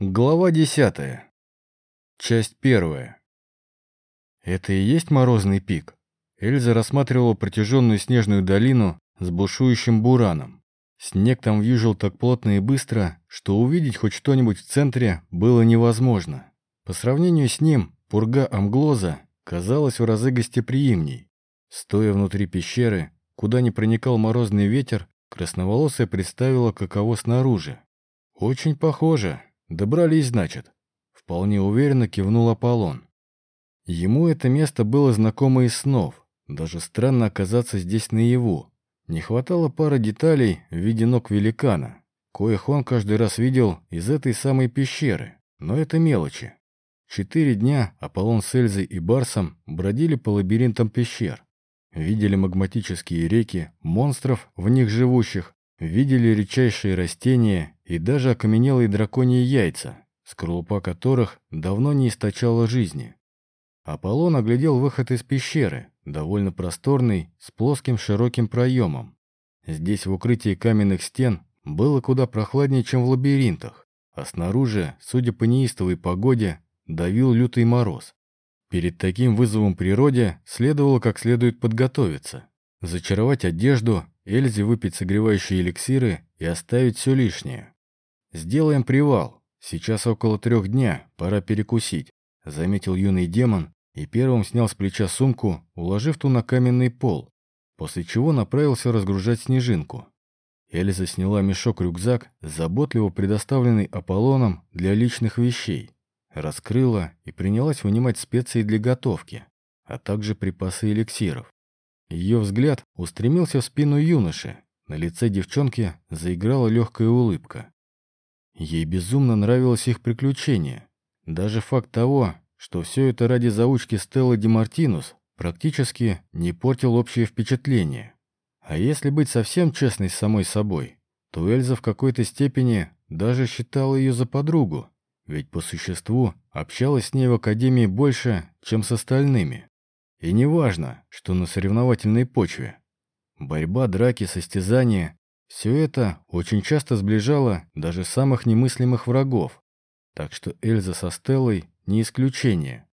Глава десятая. Часть первая. Это и есть морозный пик? Эльза рассматривала протяженную снежную долину с бушующим бураном. Снег там вьюжил так плотно и быстро, что увидеть хоть что-нибудь в центре было невозможно. По сравнению с ним, пурга Амглоза казалась в разы гостеприимней. Стоя внутри пещеры, куда не проникал морозный ветер, красноволосая представила, каково снаружи. Очень похоже, «Добрались, значит?» Вполне уверенно кивнул Аполлон. Ему это место было знакомо из снов. Даже странно оказаться здесь наяву. Не хватало пары деталей в виде ног великана, коих он каждый раз видел из этой самой пещеры. Но это мелочи. Четыре дня Аполлон с Эльзой и Барсом бродили по лабиринтам пещер. Видели магматические реки, монстров, в них живущих, видели редчайшие растения и даже окаменелые драконьи яйца, скорлупа которых давно не источала жизни. Аполлон оглядел выход из пещеры, довольно просторный, с плоским широким проемом. Здесь в укрытии каменных стен было куда прохладнее, чем в лабиринтах, а снаружи, судя по неистовой погоде, давил лютый мороз. Перед таким вызовом природе следовало как следует подготовиться, зачаровать одежду Эльзе выпить согревающие эликсиры и оставить все лишнее. «Сделаем привал. Сейчас около трех дня, пора перекусить», — заметил юный демон и первым снял с плеча сумку, уложив ту на каменный пол, после чего направился разгружать снежинку. Эльза сняла мешок-рюкзак, заботливо предоставленный Аполлоном для личных вещей, раскрыла и принялась вынимать специи для готовки, а также припасы эликсиров. Ее взгляд устремился в спину юноши. На лице девчонки заиграла легкая улыбка. Ей безумно нравилось их приключение. Даже факт того, что все это ради заучки Стеллы Демартинус, практически не портил общее впечатление. А если быть совсем честной с самой собой, то Эльза в какой-то степени даже считала ее за подругу, ведь по существу общалась с ней в Академии больше, чем с остальными. И не важно, что на соревновательной почве. Борьба, драки, состязания – все это очень часто сближало даже самых немыслимых врагов. Так что Эльза со Стеллой не исключение.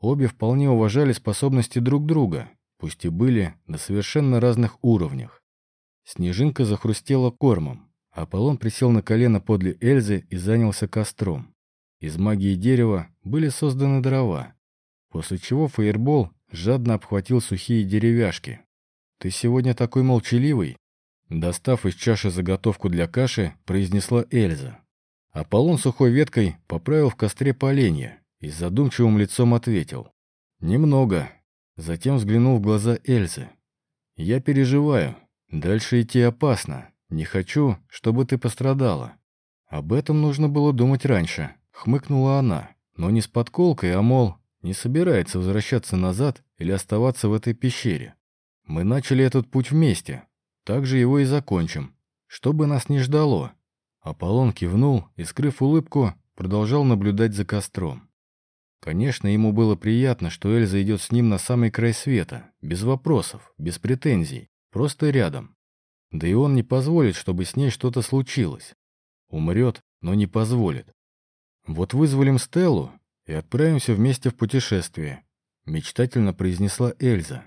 Обе вполне уважали способности друг друга, пусть и были на совершенно разных уровнях. Снежинка захрустела кормом. Аполлон присел на колено подле Эльзы и занялся костром. Из магии дерева были созданы дрова, после чего фаербол жадно обхватил сухие деревяшки. «Ты сегодня такой молчаливый?» Достав из чаши заготовку для каши, произнесла Эльза. Аполлон сухой веткой поправил в костре поленья и с задумчивым лицом ответил. «Немного». Затем взглянул в глаза Эльзы. «Я переживаю. Дальше идти опасно. Не хочу, чтобы ты пострадала». «Об этом нужно было думать раньше», — хмыкнула она. «Но не с подколкой, а, мол, не собирается возвращаться назад или оставаться в этой пещере. Мы начали этот путь вместе, так же его и закончим, что бы нас ни ждало. Аполлон кивнул и, скрыв улыбку, продолжал наблюдать за костром. Конечно, ему было приятно, что Эльза идет с ним на самый край света, без вопросов, без претензий, просто рядом. Да и он не позволит, чтобы с ней что-то случилось. Умрет, но не позволит. Вот вызволим Стеллу, и отправимся вместе в путешествие», — мечтательно произнесла Эльза.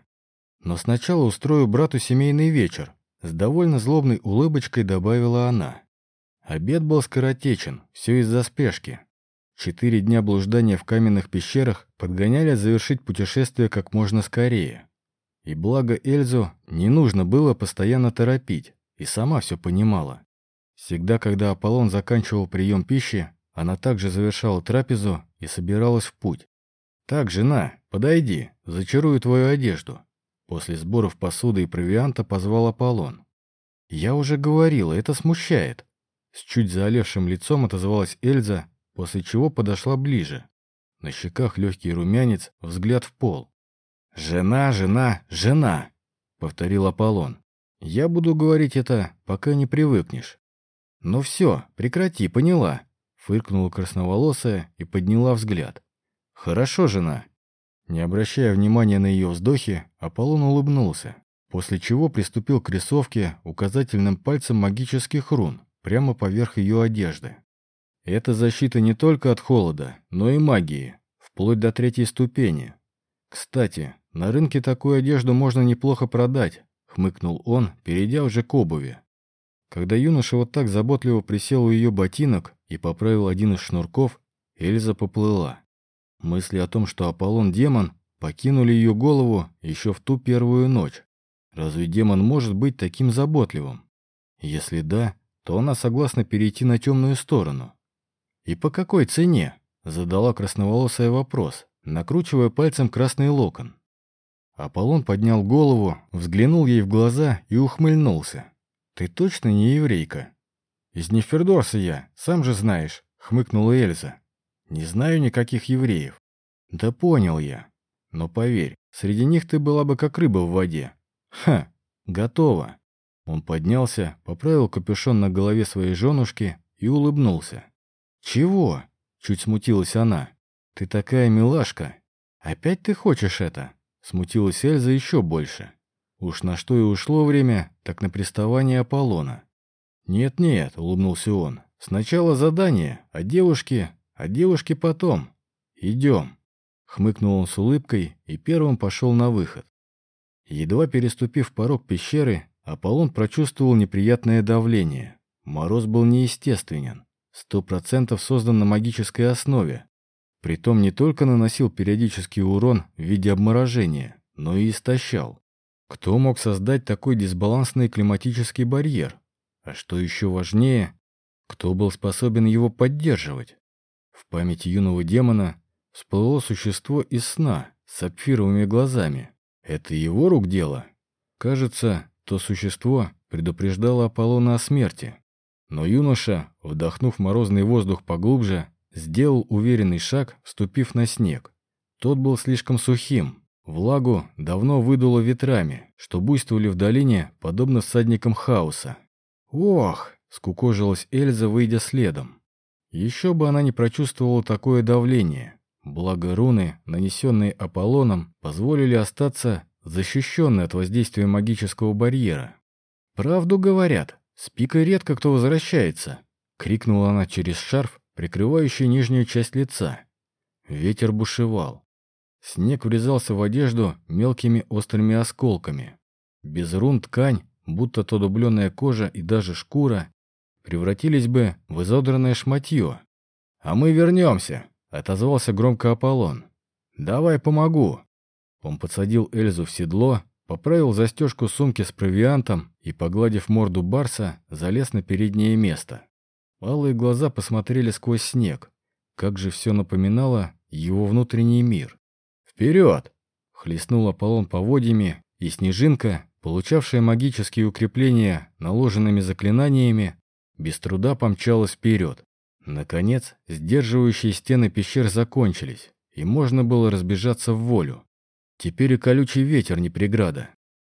«Но сначала устрою брату семейный вечер», — с довольно злобной улыбочкой добавила она. Обед был скоротечен, все из-за спешки. Четыре дня блуждания в каменных пещерах подгоняли завершить путешествие как можно скорее. И благо Эльзу не нужно было постоянно торопить, и сама все понимала. Всегда, когда Аполлон заканчивал прием пищи, она также завершала трапезу и собиралась в путь. «Так, жена, подойди, зачарую твою одежду». После сборов посуды и провианта позвал Аполлон. «Я уже говорила, это смущает». С чуть заолевшим лицом отозвалась Эльза, после чего подошла ближе. На щеках легкий румянец, взгляд в пол. «Жена, жена, жена!» — повторил Аполлон. «Я буду говорить это, пока не привыкнешь». «Ну все, прекрати, поняла. Фыркнула красноволосая и подняла взгляд. «Хорошо, жена». Не обращая внимания на ее вздохи, Аполлон улыбнулся, после чего приступил к рисовке указательным пальцем магических рун прямо поверх ее одежды. Это защита не только от холода, но и магии, вплоть до третьей ступени. Кстати, на рынке такую одежду можно неплохо продать, хмыкнул он, перейдя уже к обуви. Когда юноша вот так заботливо присел у ее ботинок и поправил один из шнурков, Эльза поплыла. Мысли о том, что Аполлон-демон, покинули ее голову еще в ту первую ночь. Разве демон может быть таким заботливым? Если да, то она согласна перейти на темную сторону. «И по какой цене?» — задала красноволосая вопрос, накручивая пальцем красный локон. Аполлон поднял голову, взглянул ей в глаза и ухмыльнулся. «Ты точно не еврейка?» «Из Нефердорса я, сам же знаешь», — хмыкнула Эльза. «Не знаю никаких евреев». «Да понял я. Но поверь, среди них ты была бы как рыба в воде». «Ха, готово». Он поднялся, поправил капюшон на голове своей женушки и улыбнулся. «Чего?» — чуть смутилась она. «Ты такая милашка. Опять ты хочешь это?» Смутилась Эльза еще больше. Уж на что и ушло время, так на приставание Аполлона. «Нет-нет», — улыбнулся он, — «сначала задание, а девушки, а девушки потом. Идем». Хмыкнул он с улыбкой и первым пошел на выход. Едва переступив порог пещеры, Аполлон прочувствовал неприятное давление. Мороз был неестественен, сто процентов создан на магической основе, Притом не только наносил периодический урон в виде обморожения, но и истощал. Кто мог создать такой дисбалансный климатический барьер? А что еще важнее, кто был способен его поддерживать? В памяти юного демона всплыло существо из сна с сапфировыми глазами. Это его рук дело? Кажется, то существо предупреждало Аполлона о смерти. Но юноша, вдохнув морозный воздух поглубже, Сделал уверенный шаг, вступив на снег. Тот был слишком сухим. Влагу давно выдуло ветрами, что буйствовали в долине, подобно всадникам хаоса. «Ох!» — скукожилась Эльза, выйдя следом. Еще бы она не прочувствовала такое давление. Благо руны, нанесенные Аполлоном, позволили остаться защищенной от воздействия магического барьера. «Правду говорят, с пикой редко кто возвращается!» — крикнула она через шарф, прикрывающий нижнюю часть лица. Ветер бушевал. Снег врезался в одежду мелкими острыми осколками. Без рун ткань, будто то дубленная кожа и даже шкура, превратились бы в изодранное шматье. «А мы вернемся», — отозвался громко Аполлон. «Давай помогу». Он подсадил Эльзу в седло, поправил застежку сумки с провиантом и, погладив морду Барса, залез на переднее место. Алые глаза посмотрели сквозь снег. Как же все напоминало его внутренний мир. «Вперед!» — хлестнул Аполлон поводьями, и Снежинка, получавшая магические укрепления наложенными заклинаниями, без труда помчалась вперед. Наконец, сдерживающие стены пещер закончились, и можно было разбежаться в волю. Теперь и колючий ветер не преграда.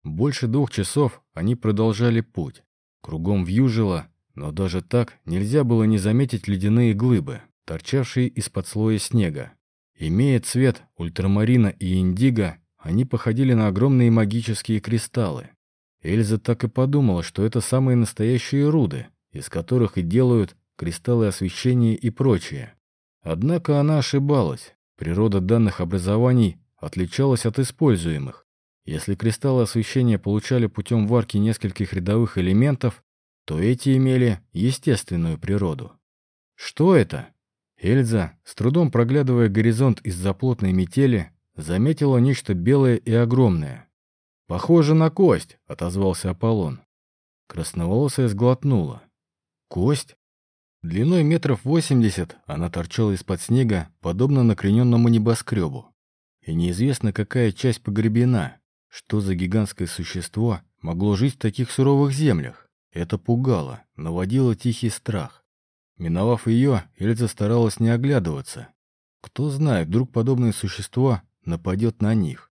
Больше двух часов они продолжали путь. Кругом вьюжило, но даже так нельзя было не заметить ледяные глыбы, торчавшие из-под слоя снега. Имея цвет ультрамарина и индиго, они походили на огромные магические кристаллы. Эльза так и подумала, что это самые настоящие руды, из которых и делают кристаллы освещения и прочее. Однако она ошибалась. Природа данных образований отличалась от используемых. Если кристаллы освещения получали путем варки нескольких рядовых элементов, то эти имели естественную природу. Что это? Эльза, с трудом проглядывая горизонт из-за плотной метели, заметила нечто белое и огромное. «Похоже на кость», — отозвался Аполлон. Красноволосая сглотнула. «Кость?» Длиной метров восемьдесят она торчала из-под снега, подобно накрененному небоскребу. И неизвестно, какая часть погребена, что за гигантское существо могло жить в таких суровых землях. Это пугало, наводило тихий страх. Миновав ее, Эльза старалась не оглядываться. Кто знает, вдруг подобное существо нападет на них.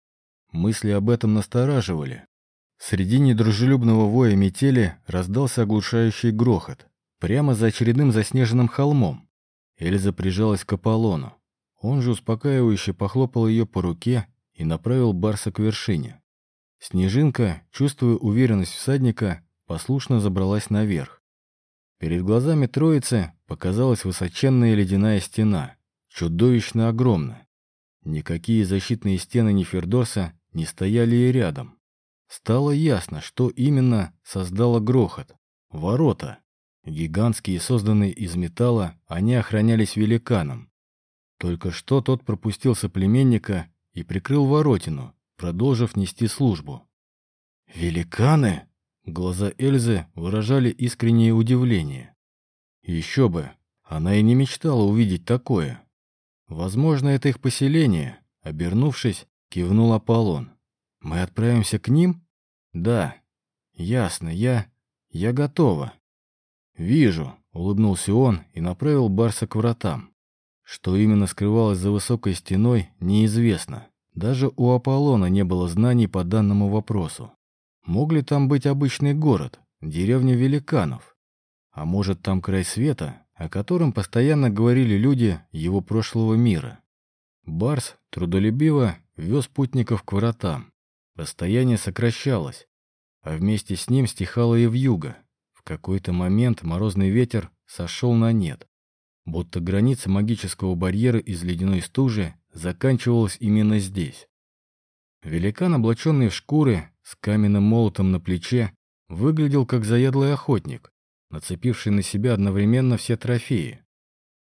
Мысли об этом настораживали. Среди недружелюбного воя метели раздался оглушающий грохот. Прямо за очередным заснеженным холмом. Эльза прижалась к Аполлону. Он же успокаивающе похлопал ее по руке и направил Барса к вершине. Снежинка, чувствуя уверенность всадника, послушно забралась наверх. Перед глазами троицы показалась высоченная ледяная стена, чудовищно огромна. Никакие защитные стены Нефердорса не стояли и рядом. Стало ясно, что именно создало грохот. Ворота. Гигантские, созданные из металла, они охранялись великаном. Только что тот пропустил соплеменника и прикрыл воротину, продолжив нести службу. «Великаны?» Глаза Эльзы выражали искреннее удивление. Еще бы, она и не мечтала увидеть такое. Возможно, это их поселение. Обернувшись, кивнул Аполлон. «Мы отправимся к ним?» «Да». «Ясно, я... я готова». «Вижу», — улыбнулся он и направил Барса к вратам. Что именно скрывалось за высокой стеной, неизвестно. Даже у Аполлона не было знаний по данному вопросу. Мог ли там быть обычный город, деревня великанов? А может, там край света, о котором постоянно говорили люди его прошлого мира? Барс трудолюбиво вез путников к воротам. Расстояние сокращалось, а вместе с ним стихало и вьюга. В какой-то момент морозный ветер сошел на нет будто граница магического барьера из ледяной стужи заканчивалась именно здесь. Великан, облаченный в шкуры, с каменным молотом на плече, выглядел как заядлый охотник, нацепивший на себя одновременно все трофеи.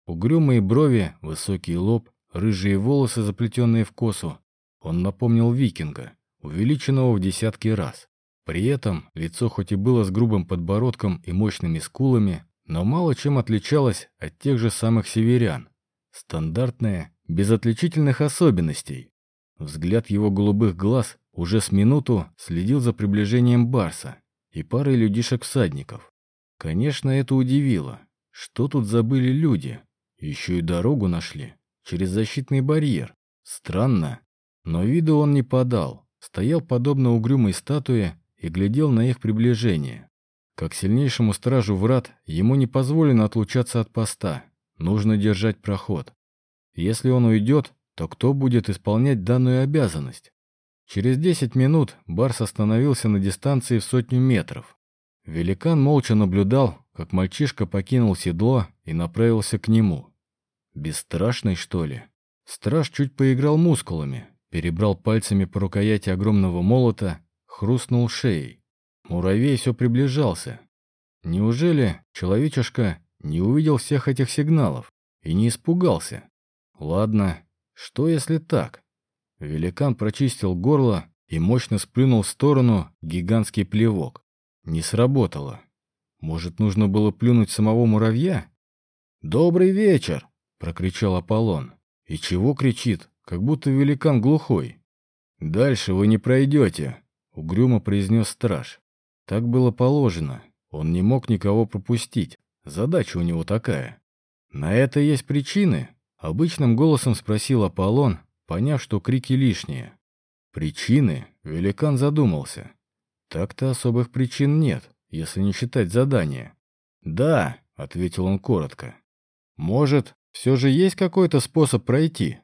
Угрюмые брови, высокий лоб, рыжие волосы, заплетенные в косу. Он напомнил викинга, увеличенного в десятки раз. При этом лицо хоть и было с грубым подбородком и мощными скулами, но мало чем отличалась от тех же самых северян. Стандартная, без отличительных особенностей. Взгляд его голубых глаз уже с минуту следил за приближением Барса и парой людишек-всадников. Конечно, это удивило. Что тут забыли люди? Еще и дорогу нашли. Через защитный барьер. Странно. Но виду он не подал. Стоял подобно угрюмой статуе и глядел на их приближение. Как сильнейшему стражу врат, ему не позволено отлучаться от поста. Нужно держать проход. Если он уйдет, то кто будет исполнять данную обязанность? Через 10 минут Барс остановился на дистанции в сотню метров. Великан молча наблюдал, как мальчишка покинул седло и направился к нему. Бесстрашный, что ли? Страж чуть поиграл мускулами, перебрал пальцами по рукояти огромного молота, хрустнул шеей. Муравей все приближался. Неужели человечишка не увидел всех этих сигналов и не испугался? Ладно, что если так? Великан прочистил горло и мощно сплюнул в сторону гигантский плевок. Не сработало. Может, нужно было плюнуть самого муравья? «Добрый вечер!» — прокричал Аполлон. «И чего кричит, как будто великан глухой?» «Дальше вы не пройдете», — угрюмо произнес страж. Так было положено. Он не мог никого пропустить. Задача у него такая. На это есть причины? Обычным голосом спросил Аполлон, поняв, что крики лишние. Причины? Великан задумался. Так-то особых причин нет, если не считать задания. Да, ответил он коротко. Может, все же есть какой-то способ пройти?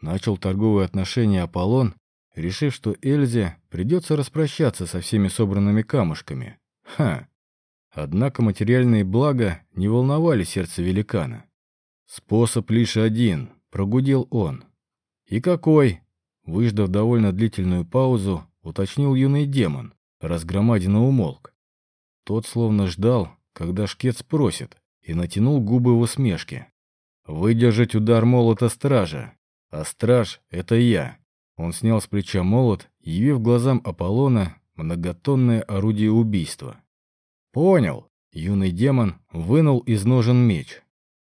Начал торговые отношения Аполлон, решив, что Эльзе придется распрощаться со всеми собранными камушками. Ха! Однако материальные блага не волновали сердце великана. «Способ лишь один», — прогудел он. «И какой?» Выждав довольно длительную паузу, уточнил юный демон, разгромаденно умолк. Тот словно ждал, когда шкет спросит, и натянул губы в усмешке. «Выдержать удар молота стража, а страж — это я». Он снял с плеча молот, явив глазам Аполлона многотонное орудие убийства. «Понял!» — юный демон вынул из ножен меч.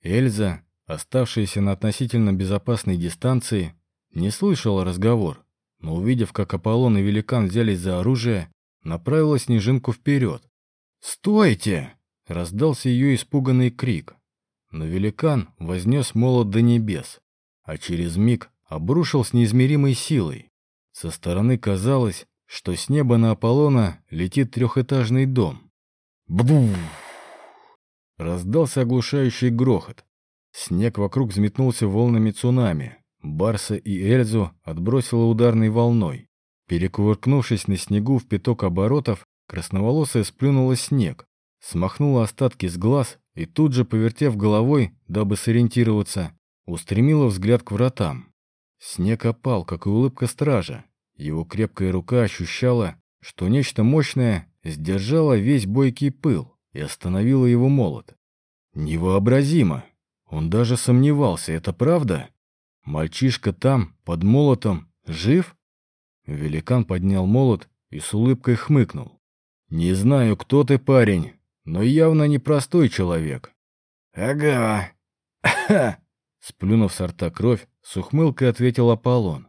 Эльза, оставшаяся на относительно безопасной дистанции, не слышала разговор, но, увидев, как Аполлон и Великан взялись за оружие, направила снежинку вперед. «Стойте!» — раздался ее испуганный крик. Но Великан вознес молот до небес, а через миг обрушил с неизмеримой силой. Со стороны казалось, что с неба на Аполлона летит трехэтажный дом. Бу! Раздался оглушающий грохот. Снег вокруг взметнулся волнами цунами. Барса и Эльзу отбросило ударной волной. Перекувыркнувшись на снегу в пяток оборотов, красноволосая сплюнула снег, смахнула остатки с глаз и тут же, повертев головой, дабы сориентироваться, устремила взгляд к вратам. Снег опал, как и улыбка стража. Его крепкая рука ощущала, что нечто мощное сдержало весь бойкий пыл и остановило его молот. Невообразимо! Он даже сомневался, это правда? Мальчишка там, под молотом, жив? Великан поднял молот и с улыбкой хмыкнул. «Не знаю, кто ты, парень, но явно непростой человек». «Ага». Сплюнув с рта кровь, с ухмылкой ответил Аполлон.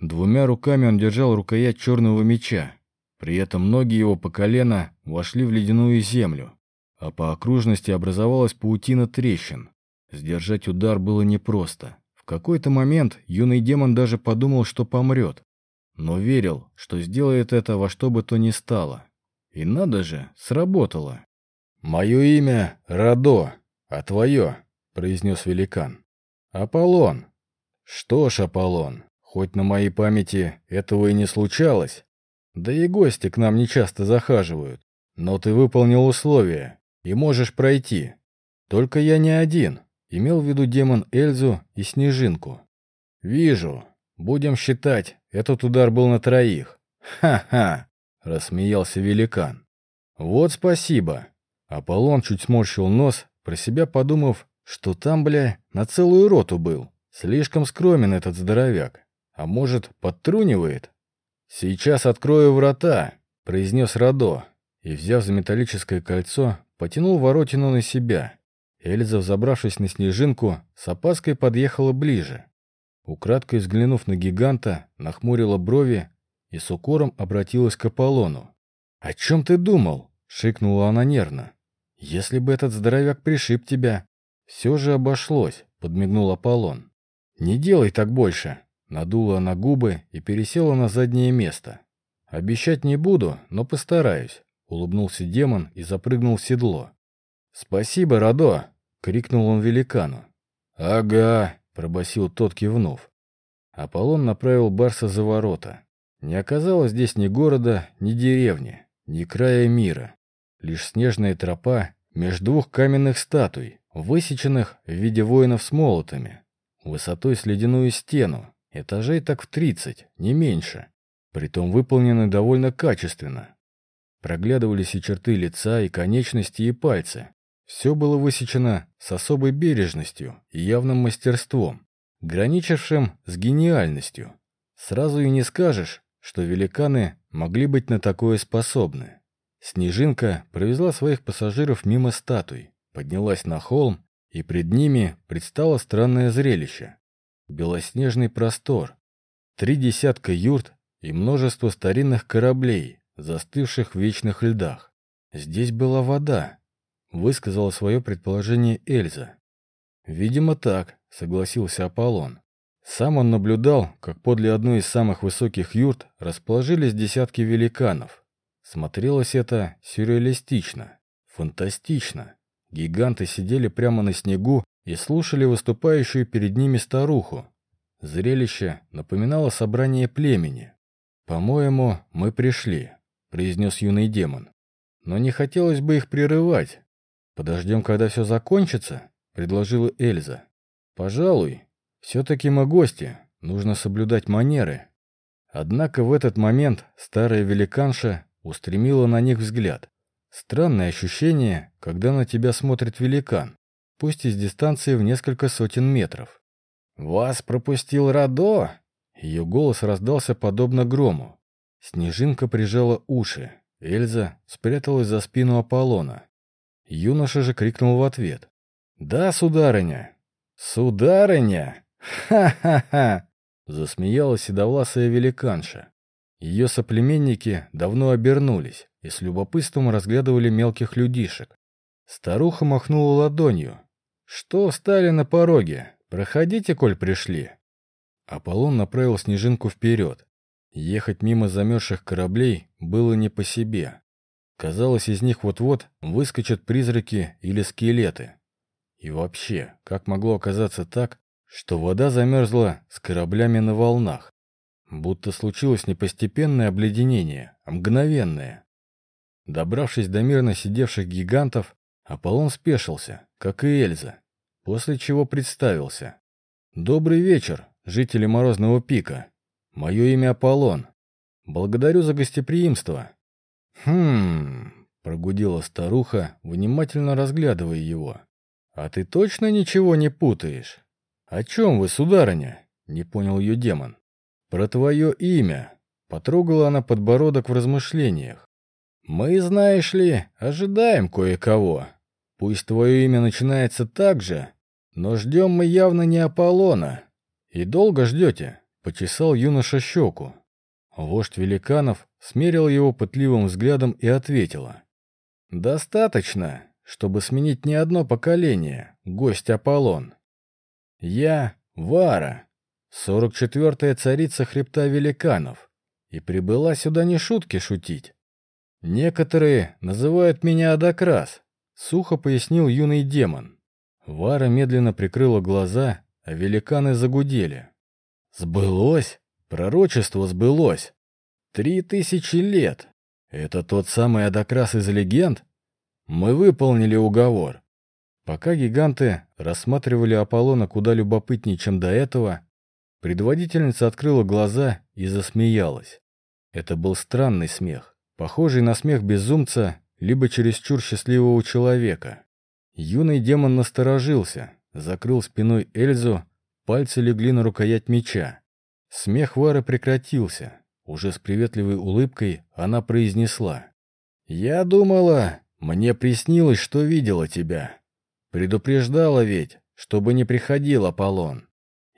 Двумя руками он держал рукоять черного меча. При этом ноги его по колено вошли в ледяную землю, а по окружности образовалась паутина трещин. Сдержать удар было непросто. В какой-то момент юный демон даже подумал, что помрет, но верил, что сделает это во что бы то ни стало. И надо же, сработало. «Мое имя Радо, а твое?» — произнес великан. «Аполлон». «Что ж, Аполлон, хоть на моей памяти этого и не случалось, да и гости к нам не часто захаживают, но ты выполнил условия и можешь пройти. Только я не один, имел в виду демон Эльзу и Снежинку. Вижу, будем считать, этот удар был на троих. Ха-ха, рассмеялся великан. Вот спасибо. Аполлон чуть сморщил нос, про себя подумав, что там, бля, на целую роту был. Слишком скромен этот здоровяк. А может, подтрунивает? «Сейчас открою врата», — произнес Радо, и, взяв за металлическое кольцо, потянул воротину на себя. Эльза, взобравшись на снежинку, с опаской подъехала ближе. Украдкой взглянув на гиганта, нахмурила брови и с укором обратилась к Аполлону. «О чем ты думал?» — шикнула она нервно. «Если бы этот здоровяк пришиб тебя...» «Все же обошлось», — подмигнул Аполлон. «Не делай так больше», — надула она губы и пересела на заднее место. «Обещать не буду, но постараюсь», — улыбнулся демон и запрыгнул в седло. «Спасибо, Радо!» — крикнул он великану. «Ага!» — пробасил тот, кивнув. Аполлон направил Барса за ворота. Не оказалось здесь ни города, ни деревни, ни края мира. Лишь снежная тропа между двух каменных статуй, высеченных в виде воинов с молотами, высотой с ледяную стену, этажей так в тридцать, не меньше, притом выполнены довольно качественно. Проглядывались и черты лица, и конечности, и пальцы, все было высечено с особой бережностью и явным мастерством, граничившим с гениальностью. Сразу и не скажешь, что великаны могли быть на такое способны. Снежинка провезла своих пассажиров мимо статуй, поднялась на холм, и пред ними предстало странное зрелище. Белоснежный простор, три десятка юрт и множество старинных кораблей, застывших в вечных льдах. Здесь была вода, высказала свое предположение Эльза. «Видимо, так», — согласился Аполлон. Сам он наблюдал, как подле одной из самых высоких юрт расположились десятки великанов. Смотрелось это сюрреалистично, фантастично. Гиганты сидели прямо на снегу и слушали выступающую перед ними старуху. Зрелище напоминало собрание племени. «По-моему, мы пришли», — произнес юный демон. «Но не хотелось бы их прерывать, «Подождем, когда все закончится?» — предложила Эльза. «Пожалуй. Все-таки мы гости. Нужно соблюдать манеры». Однако в этот момент старая великанша устремила на них взгляд. Странное ощущение, когда на тебя смотрит великан, пусть и с дистанции в несколько сотен метров. «Вас пропустил Радо?» Ее голос раздался подобно грому. Снежинка прижала уши. Эльза спряталась за спину Аполлона. Юноша же крикнул в ответ. «Да, сударыня!» «Сударыня! Ха-ха-ха!» Засмеялась седовласая великанша. Ее соплеменники давно обернулись и с любопытством разглядывали мелких людишек. Старуха махнула ладонью. «Что встали на пороге? Проходите, коль пришли!» Аполлон направил снежинку вперед. Ехать мимо замерзших кораблей было не по себе. Казалось, из них вот-вот выскочат призраки или скелеты. И вообще, как могло оказаться так, что вода замерзла с кораблями на волнах? Будто случилось не постепенное обледенение, а мгновенное. Добравшись до мирно сидевших гигантов, Аполлон спешился, как и Эльза, после чего представился. «Добрый вечер, жители Морозного пика. Мое имя Аполлон. Благодарю за гостеприимство». «Хм...» — прогудела старуха, внимательно разглядывая его. «А ты точно ничего не путаешь?» «О чем вы, сударыня?» — не понял ее демон. «Про твое имя». Потрогала она подбородок в размышлениях. «Мы, знаешь ли, ожидаем кое-кого. Пусть твое имя начинается так же, но ждем мы явно не Аполлона. И долго ждете?» — почесал юноша щеку. Вождь великанов смерил его пытливым взглядом и ответила. «Достаточно, чтобы сменить не одно поколение, гость Аполлон. Я Вара, сорок четвертая царица хребта великанов, и прибыла сюда не шутки шутить. Некоторые называют меня Адакрас, сухо пояснил юный демон. Вара медленно прикрыла глаза, а великаны загудели. Сбылось? Пророчество сбылось. Три тысячи лет. Это тот самый Адакрас из легенд? Мы выполнили уговор. Пока гиганты рассматривали Аполлона куда любопытнее, чем до этого, предводительница открыла глаза и засмеялась. Это был странный смех, похожий на смех безумца, либо чересчур счастливого человека. Юный демон насторожился, закрыл спиной Эльзу, пальцы легли на рукоять меча. Смех Вары прекратился. Уже с приветливой улыбкой она произнесла. «Я думала, мне приснилось, что видела тебя. Предупреждала ведь, чтобы не приходил Аполлон».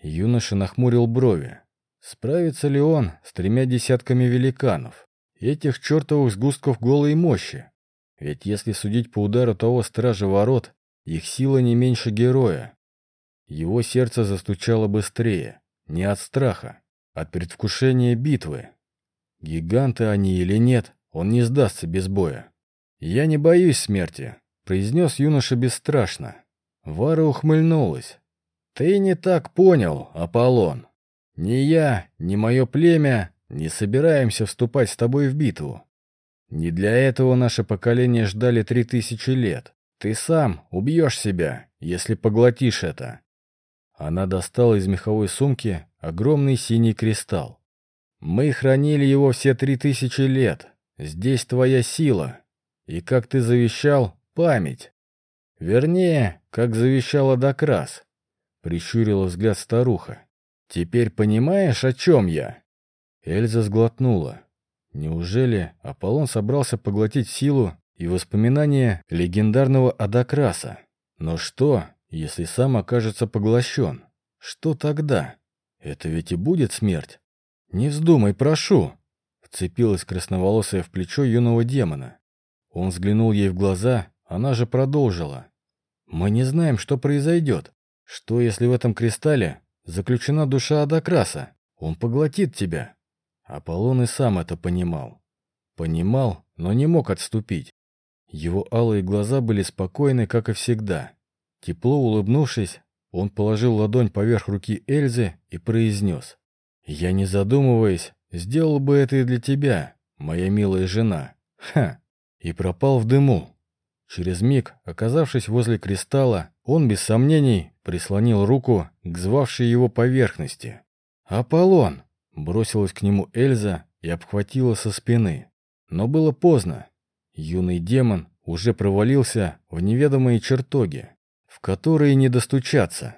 Юноша нахмурил брови. Справится ли он с тремя десятками великанов? Этих чертовых сгустков голой мощи. Ведь если судить по удару того стража ворот, их сила не меньше героя. Его сердце застучало быстрее, не от страха, от предвкушения битвы. Гиганты они или нет, он не сдастся без боя. «Я не боюсь смерти», — произнес юноша бесстрашно. Вара ухмыльнулась. «Ты не так понял, Аполлон. Ни я, ни мое племя не собираемся вступать с тобой в битву. Не для этого наше поколение ждали три тысячи лет. Ты сам убьешь себя, если поглотишь это». Она достала из меховой сумки огромный синий кристалл. «Мы хранили его все три тысячи лет. Здесь твоя сила. И, как ты завещал, память. Вернее, как завещала Докрас», — прищурила взгляд старуха. «Теперь понимаешь, о чем я?» Эльза сглотнула. Неужели Аполлон собрался поглотить силу и воспоминания легендарного Адакраса? Но что, если сам окажется поглощен? Что тогда? Это ведь и будет смерть. Не вздумай, прошу. Вцепилась красноволосая в плечо юного демона. Он взглянул ей в глаза, она же продолжила. Мы не знаем, что произойдет. Что, если в этом кристалле заключена душа Адакраса? Он поглотит тебя. Аполлон и сам это понимал. Понимал, но не мог отступить. Его алые глаза были спокойны, как и всегда. Тепло улыбнувшись, он положил ладонь поверх руки Эльзы и произнес. «Я, не задумываясь, сделал бы это и для тебя, моя милая жена. Ха!» И пропал в дыму. Через миг, оказавшись возле кристалла, он без сомнений прислонил руку к звавшей его поверхности. «Аполлон!» — бросилась к нему Эльза и обхватила со спины. Но было поздно. Юный демон уже провалился в неведомые чертоги в которые не достучаться.